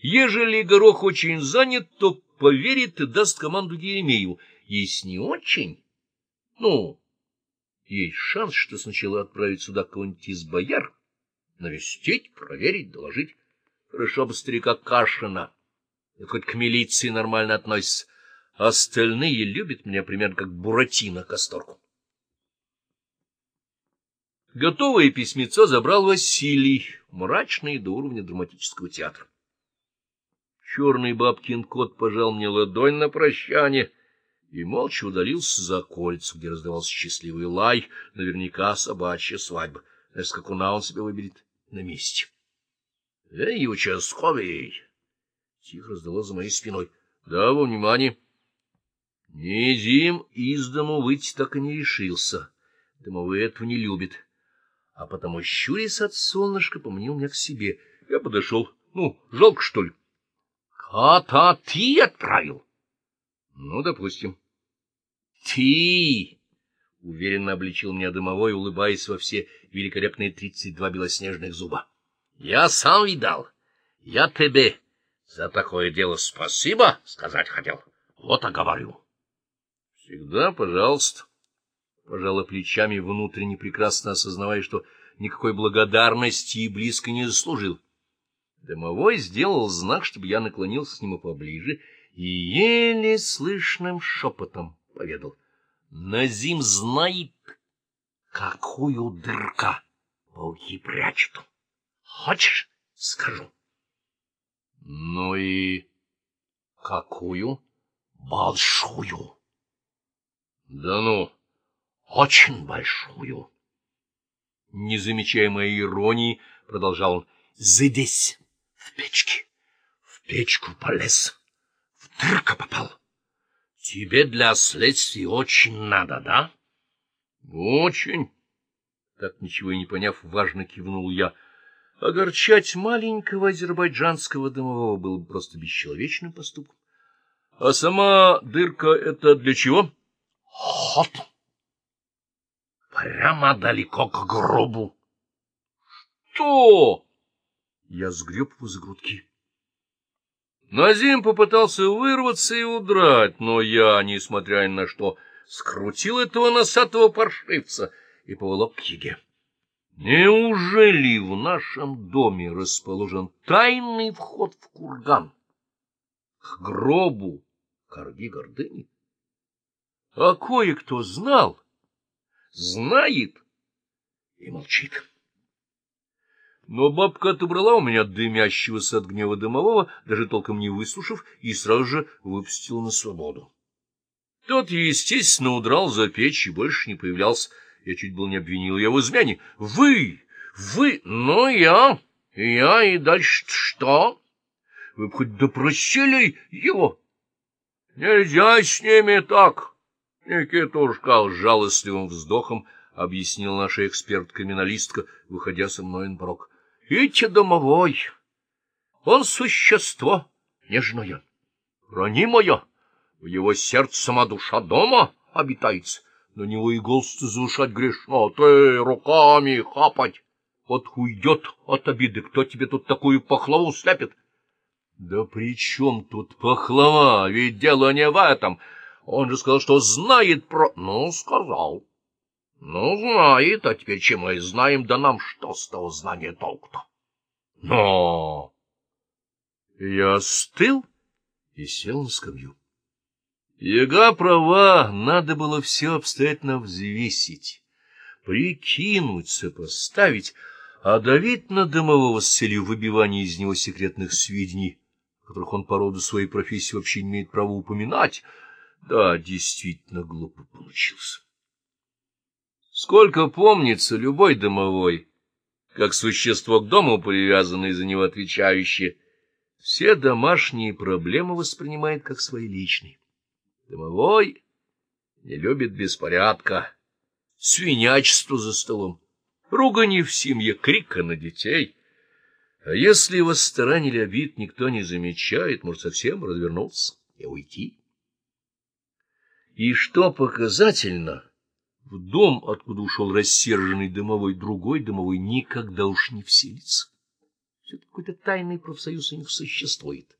Ежели горох очень занят, то поверит и даст команду Еремееву. Если не очень, ну, есть шанс, что сначала отправить сюда кого-нибудь из бояр, навестить, проверить, доложить. Хорошо бы старика Кашина, хоть к милиции нормально относится. Остальные любят меня примерно как Буратино Касторку. Готовое письмецо забрал Василий, мрачный до уровня драматического театра. Черный бабкин кот пожал мне ладонь на прощание и молча удалился за кольцо, где раздавался счастливый лай, наверняка собачья свадьба. Знаешь, скакуна он себе выберет на месте. — Эй, участковый! — тихо раздалось за моей спиной. — Да, во внимание. Низим из дому выйти так и не решился. Домовой этого не любит. А потому, щурясь от солнышка, поманил меня к себе. Я подошел. Ну, жалко, что ли? Кота ты отправил? Ну, допустим. Ты! Уверенно обличил меня дымовой, улыбаясь во все великолепные тридцать два белоснежных зуба. Я сам видал. Я тебе за такое дело спасибо сказать хотел. Вот и говорю. Всегда пожалуйста. Пожала плечами, внутренне прекрасно осознавая, что никакой благодарности и близко не заслужил. Домовой сделал знак, чтобы я наклонился к нему поближе, и еле слышным шепотом поведал. Назим знает, какую дырка пауки прячут. Хочешь, скажу? Ну и какую? Большую. Да ну, очень большую. Не замечая иронии, продолжал он, здесь в печке. В печку полез. В дырка попал. Тебе для следствия очень надо, да? Очень. Так ничего и не поняв, важно кивнул я. Огорчать маленького азербайджанского домового было бы просто бесчеловечным поступком. А сама дырка — это для чего? Ход. Прямо далеко к гробу. Что? Я сгреб его за грудки. Назим попытался вырваться и удрать, но я, несмотря ни на что, скрутил этого носатого паршивца и поволок к еге. Неужели в нашем доме расположен тайный вход в курган? К гробу корги гордыни? А кое-кто знал, знает и молчит. Но бабка отобрала у меня дымящегося от гнева дымового, даже толком не выслушав, и сразу же выпустила на свободу. Тот, естественно, удрал за печь и больше не появлялся. Я чуть был не обвинил его в измене. — Вы! Вы! Ну, я! Я и дальше что? Вы бы хоть допросили его? — Нельзя с ними так! Никитушка с жалостливым вздохом объяснил наша эксперт-криминалистка, выходя со мной на порог. Ите домовой, он существо нежное, ранимое, в его сердце сама душа дома обитается, на него и голос заушать грешно, ты руками хапать. Вот уйдет от обиды, кто тебе тут такую пахлаву слепит? Да при чем тут пахлава, ведь дело не в этом. Он же сказал, что знает про... Ну, сказал. Ну, знает, а теперь чем мы знаем, да нам что с того знания толку-то? Но... Я остыл и сел на скамью. Яга права, надо было все обстоятельно взвесить, прикинуть, сопоставить, а давить на домового с целью выбивания из него секретных сведений, которых он по роду своей профессии вообще не имеет права упоминать, да, действительно глупо получился. Сколько помнится, любой домовой, как существо к дому привязанное за него отвечающее, все домашние проблемы воспринимает как свои личные. Домовой не любит беспорядка, свинячество за столом, ругани в семье, крика на детей. А если его старань или обид никто не замечает, может совсем развернуться и уйти. И что показательно — в дом, откуда ушел рассерженный дымовой, другой дымовой никогда уж не вселится. Все какой-то тайный профсоюз у них существует.